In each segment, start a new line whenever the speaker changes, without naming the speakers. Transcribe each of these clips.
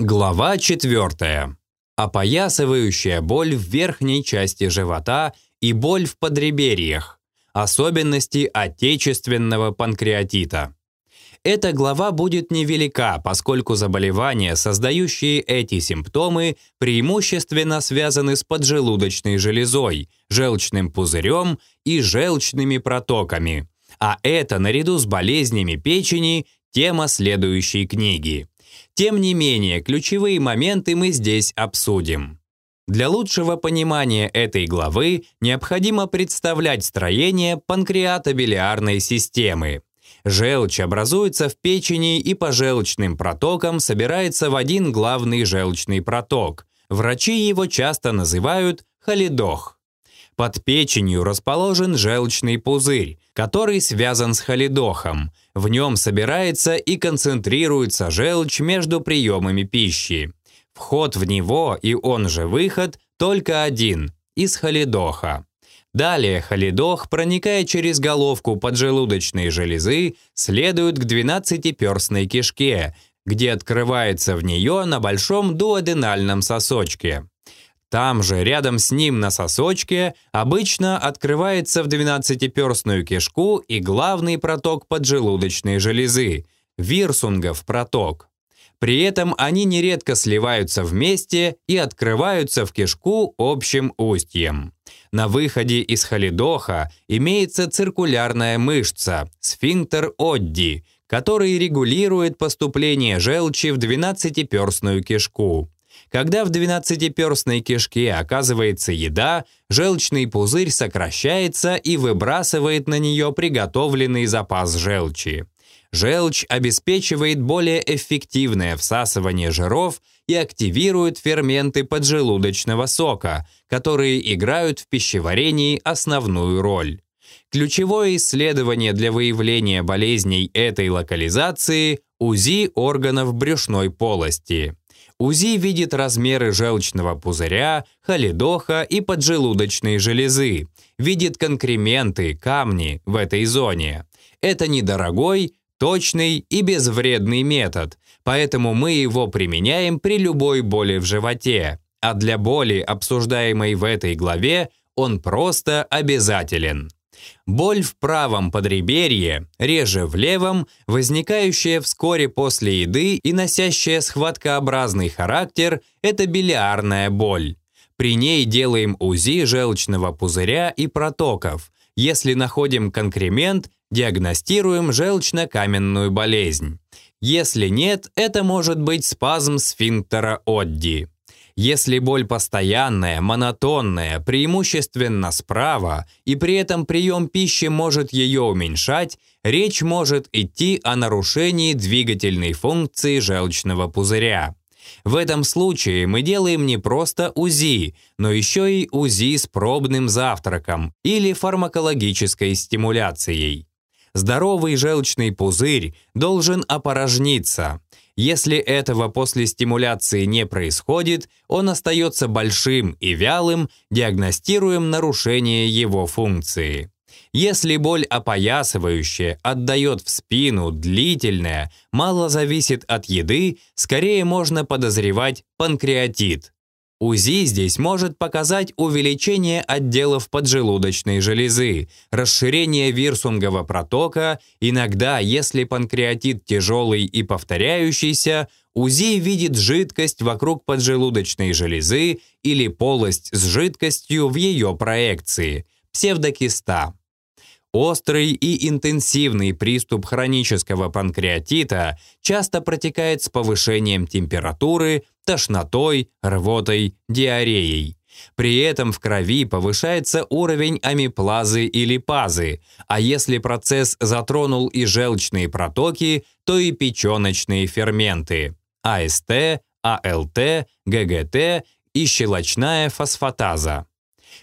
Глава 4. Опоясывающая боль в верхней части живота и боль в подреберьях. Особенности отечественного панкреатита. Эта глава будет невелика, поскольку заболевания, создающие эти симптомы, преимущественно связаны с поджелудочной железой, желчным пузырем и желчными протоками. А это, наряду с болезнями печени, тема следующей книги. Тем не менее, ключевые моменты мы здесь обсудим. Для лучшего понимания этой главы необходимо представлять строение панкреатобилиарной системы. Желчь образуется в печени и по желчным протокам собирается в один главный желчный проток. Врачи его часто называют холидох. Под печенью расположен желчный пузырь, который связан с холидохом. В нем собирается и концентрируется желчь между приемами пищи. Вход в него и он же выход только один – из холидоха. Далее холидох, проникая через головку поджелудочной железы, следует к двенадцатиперстной кишке, где открывается в нее на большом дуоденальном сосочке. Там же, рядом с ним на сосочке, обычно открывается в двенадцатиперстную кишку и главный проток поджелудочной железы – Вирсунгов проток. При этом они нередко сливаются вместе и открываются в кишку общим устьем. На выходе из холидоха имеется циркулярная мышца – сфинктер Одди, который регулирует поступление желчи в двенадцатиперстную кишку. Когда в двенадцатиперстной кишке оказывается еда, желчный пузырь сокращается и выбрасывает на нее приготовленный запас желчи. Желчь обеспечивает более эффективное всасывание жиров и активирует ферменты поджелудочного сока, которые играют в пищеварении основную роль. Ключевое исследование для выявления болезней этой локализации – УЗИ органов брюшной полости. УЗИ видит размеры желчного пузыря, холедоха и поджелудочной железы, видит конкременты, камни в этой зоне. Это недорогой, точный и безвредный метод, поэтому мы его применяем при любой боли в животе, а для боли, обсуждаемой в этой главе, он просто обязателен. Боль в правом подреберье, реже в левом, возникающая вскоре после еды и носящая схваткообразный характер – это билиарная боль. При ней делаем УЗИ желчного пузыря и протоков. Если находим конкремент, диагностируем желчно-каменную болезнь. Если нет, это может быть спазм сфинктера Одди. Если боль постоянная, монотонная, преимущественно справа, и при этом прием пищи может ее уменьшать, речь может идти о нарушении двигательной функции желчного пузыря. В этом случае мы делаем не просто УЗИ, но еще и УЗИ с пробным завтраком или фармакологической стимуляцией. Здоровый желчный пузырь должен опорожниться – если этого после стимуляции не происходит, он остается большим и вялым, диагностируем нарушение его функции. Если боль опоясывающая, отдает в спину, длительная, мало зависит от еды, скорее можно подозревать панкреатит. УЗИ здесь может показать увеличение отделов поджелудочной железы, расширение вирсунгового протока, иногда, если панкреатит тяжелый и повторяющийся, УЗИ видит жидкость вокруг поджелудочной железы или полость с жидкостью в ее проекции, псевдокиста. Острый и интенсивный приступ хронического панкреатита часто протекает с повышением температуры, тошнотой, рвотой, диареей. При этом в крови повышается уровень амиплазы или пазы, а если процесс затронул и желчные протоки, то и печеночные ферменты – АСТ, АЛТ, ГГТ и щелочная фосфатаза.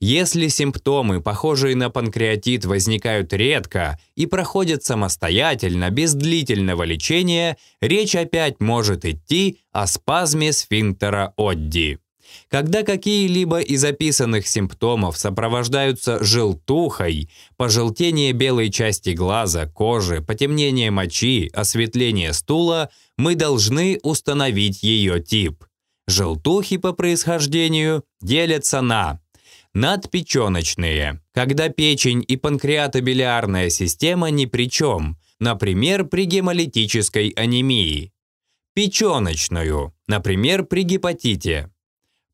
Если симптомы, похожие на панкреатит, возникают редко и проходят самостоятельно, без длительного лечения, речь опять может идти о спазме сфинктера Одди. Когда какие-либо из описанных симптомов сопровождаются желтухой, пожелтение белой части глаза, кожи, потемнение мочи, осветление стула, мы должны установить ее тип. Желтухи по происхождению делятся на надпеченочные, когда печень и панкреатобилиарная система ни при чем, например, при гемолитической анемии. Печеночную, например, при гепатите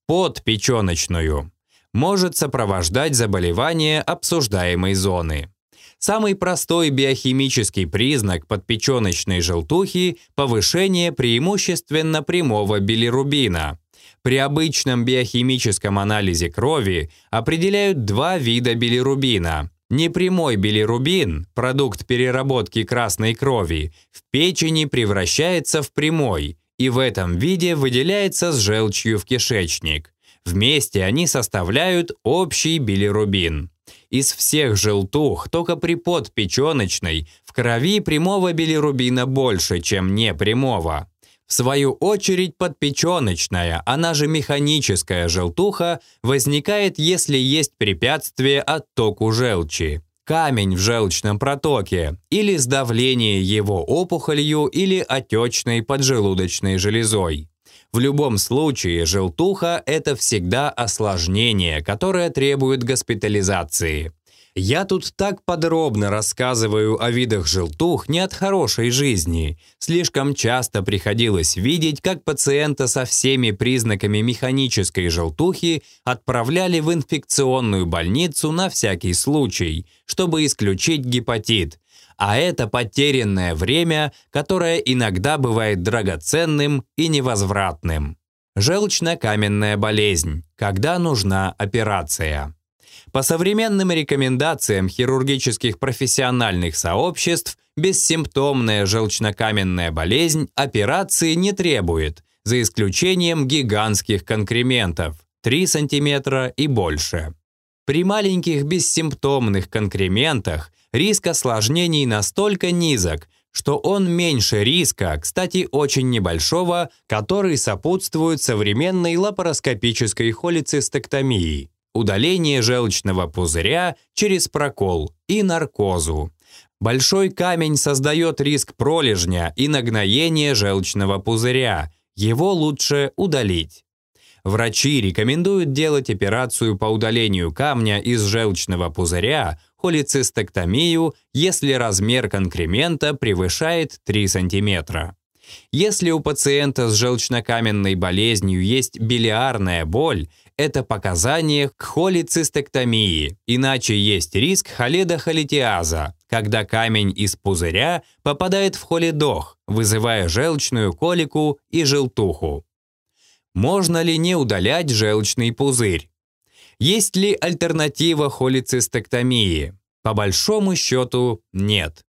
подпеченочную, может сопровождать заболевание обсуждаемой зоны. Самый простой биохимический признак подпеченочной желтухи – повышение преимущественно прямого билирубина. При обычном биохимическом анализе крови определяют два вида билирубина. Непрямой билирубин, продукт переработки красной крови, в печени превращается в прямой – и в этом виде выделяется с желчью в кишечник. Вместе они составляют общий билирубин. Из всех желтух только при подпеченочной в крови прямого билирубина больше, чем непрямого. В свою очередь подпеченочная, она же механическая желтуха, возникает, если есть препятствие оттоку желчи камень в желчном протоке или сдавление его опухолью или отечной поджелудочной железой. В любом случае, желтуха – это всегда осложнение, которое требует госпитализации. Я тут так подробно рассказываю о видах желтух не от хорошей жизни. Слишком часто приходилось видеть, как пациента со всеми признаками механической желтухи отправляли в инфекционную больницу на всякий случай, чтобы исключить гепатит. А это потерянное время, которое иногда бывает драгоценным и невозвратным. Желчно-каменная болезнь, когда нужна операция. По современным рекомендациям хирургических профессиональных сообществ, бессимптомная желчнокаменная болезнь операции не требует, за исключением гигантских конкрементов 3 см и больше. При маленьких бессимптомных конкрементах риск осложнений настолько низок, что он меньше риска, кстати, очень небольшого, который сопутствует современной лапароскопической холецистектомии удаление желчного пузыря через прокол и наркозу. Большой камень создает риск пролежня и нагноения желчного пузыря. Его лучше удалить. Врачи рекомендуют делать операцию по удалению камня из желчного пузыря, холецистектомию, если размер конкремента превышает 3 см. Если у пациента с желчнокаменной болезнью есть билиарная боль, это показание к холецистектомии, иначе есть риск холедохолитиаза, когда камень из пузыря попадает в холедох, вызывая желчную колику и желтуху. Можно ли не удалять желчный пузырь? Есть ли альтернатива холецистектомии? По большому счету, нет.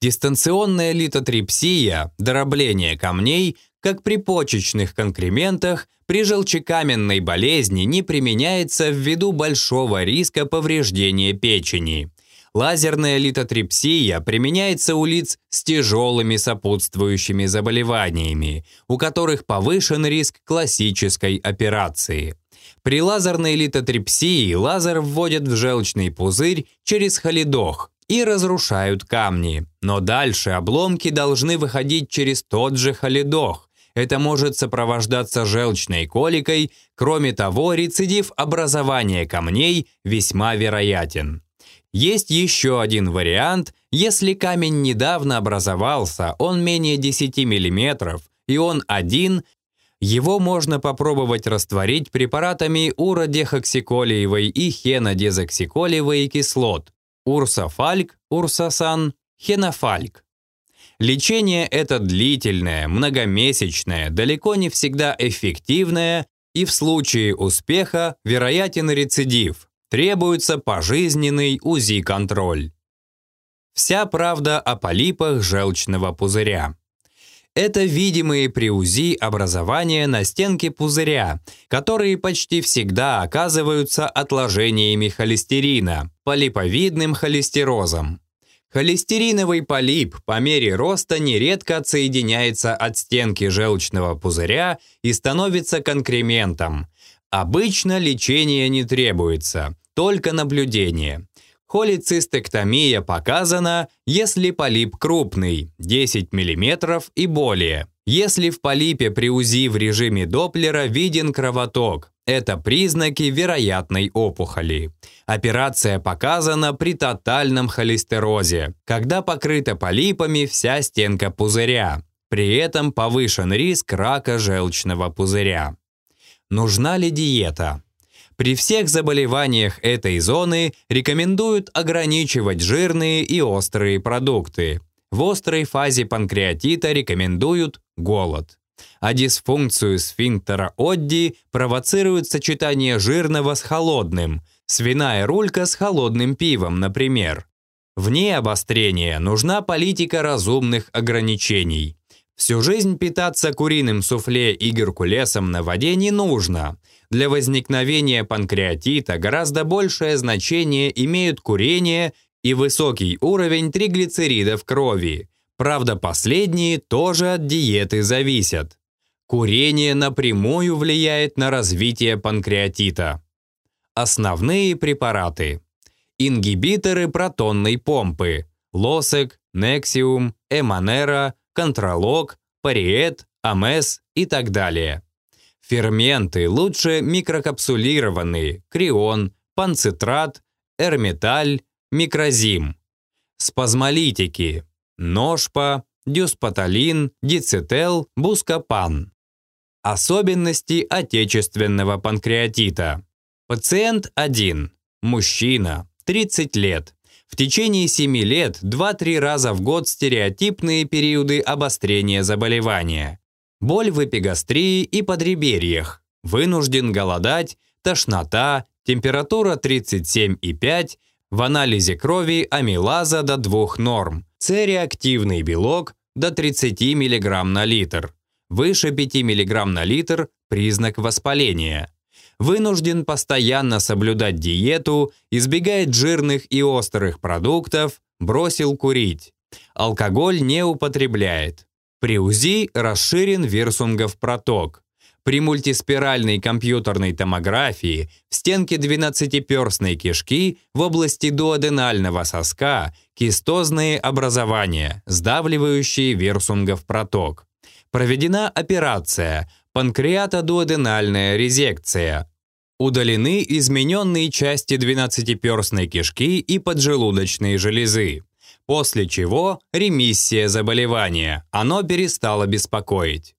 Дистанционная литотрипсия, дробление камней, как при почечных конкрементах, при желчекаменной болезни не применяется ввиду большого риска повреждения печени. Лазерная литотрипсия применяется у лиц с тяжелыми сопутствующими заболеваниями, у которых повышен риск классической операции. При лазерной литотрипсии лазер вводят в желчный пузырь через холидох, и разрушают камни. Но дальше обломки должны выходить через тот же холидох. Это может сопровождаться желчной коликой, кроме того, рецидив образования камней весьма вероятен. Есть еще один вариант, если камень недавно образовался, он менее 10 мм, и он один, его можно попробовать растворить препаратами уродехоксиколиевой и хенодезоксиколиевой кислот, урсофальк, урсосан, хенофальк. Лечение это длительное, многомесячное, далеко не всегда эффективное, и в случае успеха вероятен рецидив. Требуется пожизненный УЗИ-контроль. Вся правда о полипах желчного пузыря. Это видимые при УЗИ образования на стенке пузыря, которые почти всегда оказываются отложениями холестерина, полиповидным холестерозом. Холестериновый полип по мере роста нередко отсоединяется от стенки желчного пузыря и становится конкрементом. Обычно лечение не требуется, только наблюдение. Холецистектомия показана, если полип крупный, 10 мм и более. Если в полипе при УЗИ в режиме Доплера виден кровоток, это признаки вероятной опухоли. Операция показана при тотальном холестерозе, когда покрыта полипами вся стенка пузыря. При этом повышен риск рака желчного пузыря. Нужна ли диета? При всех заболеваниях этой зоны рекомендуют ограничивать жирные и острые продукты. В острой фазе панкреатита рекомендуют голод. А дисфункцию сфинктера Одди провоцирует сочетание жирного с холодным, свиная рулька с холодным пивом, например. Вне обострения нужна политика разумных ограничений. Всю жизнь питаться куриным суфле и геркулесом на воде не нужно. Для возникновения панкреатита гораздо большее значение имеют курение и высокий уровень триглицеридов крови. Правда, последние тоже от диеты зависят. Курение напрямую влияет на развитие панкреатита. Основные препараты. Ингибиторы протонной помпы. Лосек, Нексиум, Эманера – контролог, париет, амес и так далее. Ферменты лучше микрокапсулированные, крион, панцитрат, эрметаль, микрозим. Спазмолитики, ножпа, дюспаталин, дицетел, бускопан. Особенности отечественного панкреатита. Пациент 1. Мужчина, 30 лет. В течение 7 лет 2-3 раза в год стереотипные периоды обострения заболевания. Боль в эпигастрии и подреберьях. Вынужден голодать, тошнота, температура 37,5, в анализе крови амилаза до 2 норм, С-реактивный белок до 30 мг на литр. Выше 5 мг на литр – признак воспаления вынужден постоянно соблюдать диету, избегает жирных и острых продуктов, бросил курить. Алкоголь не употребляет. При УЗИ расширен Вирсунгов проток. При мультиспиральной компьютерной томографии в стенке 12-перстной кишки в области дуоденального соска кистозные образования, сдавливающие Вирсунгов проток. Проведена операция панкреатодуоденальная резекция. Удалены измененные части двенадцатиперстной кишки и поджелудочной железы. После чего ремиссия заболевания, оно перестало беспокоить.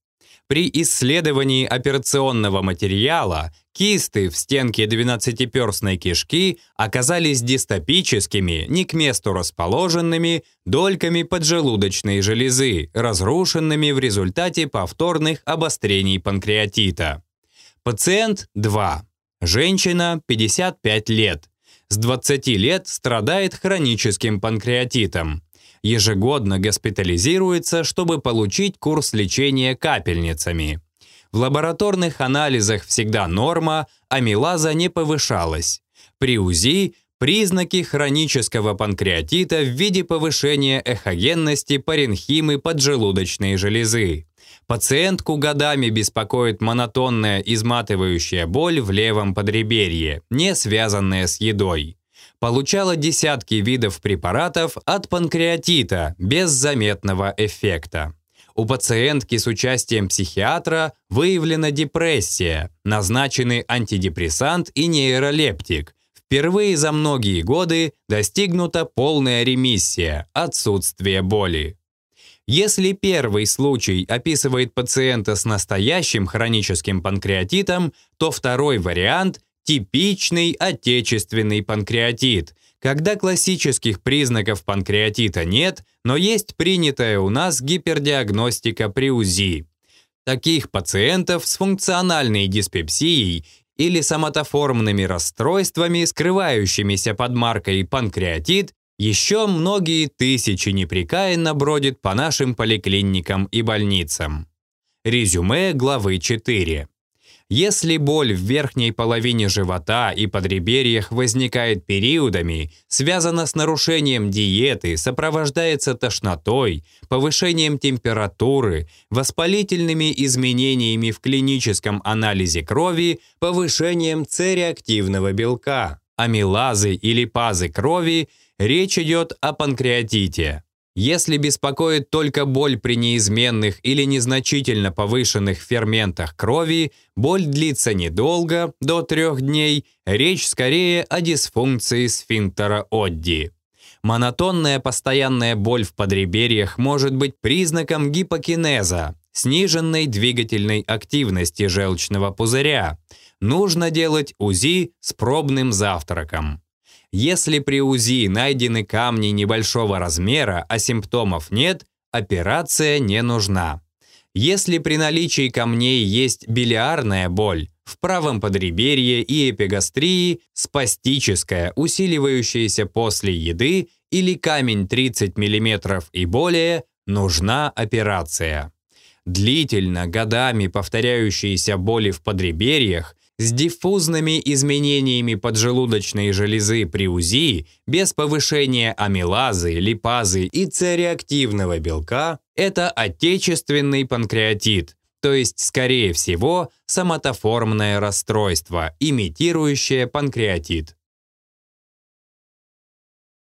При исследовании операционного материала кисты в стенке двенадцатиперстной кишки оказались дистопическими, не к месту расположенными, дольками поджелудочной железы, разрушенными в результате повторных обострений панкреатита. Пациент 2. Женщина, 55 лет. С 20 лет страдает хроническим панкреатитом ежегодно госпитализируется, чтобы получить курс лечения капельницами. В лабораторных анализах всегда норма, амилаза не повышалась. При УЗИ признаки хронического панкреатита в виде повышения эхогенности паренхимы поджелудочной железы. Пациентку годами беспокоит монотонная изматывающая боль в левом подреберье, не связанная с едой получала десятки видов препаратов от панкреатита без заметного эффекта. У пациентки с участием психиатра выявлена депрессия, назначены антидепрессант и нейролептик. Впервые за многие годы достигнута полная ремиссия, отсутствие боли. Если первый случай описывает пациента с настоящим хроническим панкреатитом, то второй вариант типичный отечественный панкреатит, когда классических признаков панкреатита нет, но есть принятая у нас гипердиагностика при УЗИ. Таких пациентов с функциональной диспепсией или соматоформными расстройствами, скрывающимися под маркой панкреатит, еще многие тысячи непрекаянно бродит по нашим поликлиникам и больницам. Резюме главы 4. Если боль в верхней половине живота и подреберьях возникает периодами, связана с нарушением диеты, сопровождается тошнотой, повышением температуры, воспалительными изменениями в клиническом анализе крови, повышением С-реактивного белка, амилазы или пазы крови, речь идет о панкреатите. Если беспокоит только боль при неизменных или незначительно повышенных ферментах крови, боль длится недолго, до трех дней, речь скорее о дисфункции сфинктера Одди. Монотонная постоянная боль в подреберьях может быть признаком гипокинеза, сниженной двигательной активности желчного пузыря. Нужно делать УЗИ с пробным завтраком. Если при УЗИ найдены камни небольшого размера, а симптомов нет, операция не нужна. Если при наличии камней есть билиарная боль, в правом подреберье и эпигастрии, спастическая, усиливающаяся после еды или камень 30 мм и более, нужна операция. Длительно, годами повторяющиеся боли в подреберьях с диффузными изменениями поджелудочной железы при УЗИ, без повышения амилазы, липазы и цереактивного белка – это отечественный панкреатит, то есть, скорее всего, соматоформное расстройство, имитирующее панкреатит.